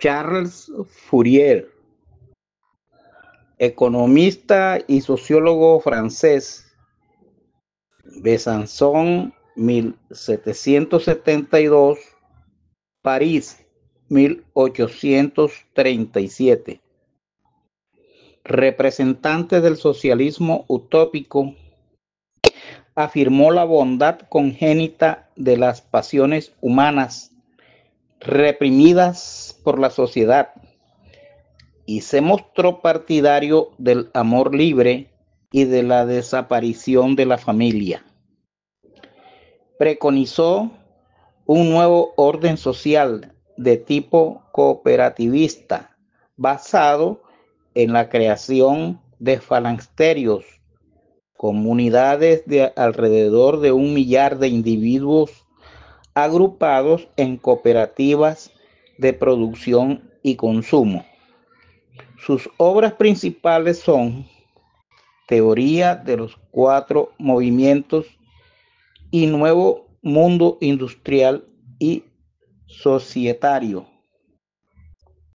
Charles Fourier, economista y sociólogo francés, Besançon 1772, París 1837. Representante del socialismo utópico, afirmó la bondad congénita de las pasiones humanas reprimidas por la sociedad y se mostró partidario del amor libre y de la desaparición de la familia. Preconizó un nuevo orden social de tipo cooperativista basado en la creación de falansterios, comunidades de alrededor de un millar de individuos agrupados en cooperativas de producción y consumo. Sus obras principales son Teoría de los cuatro movimientos y Nuevo Mundo Industrial y Societario.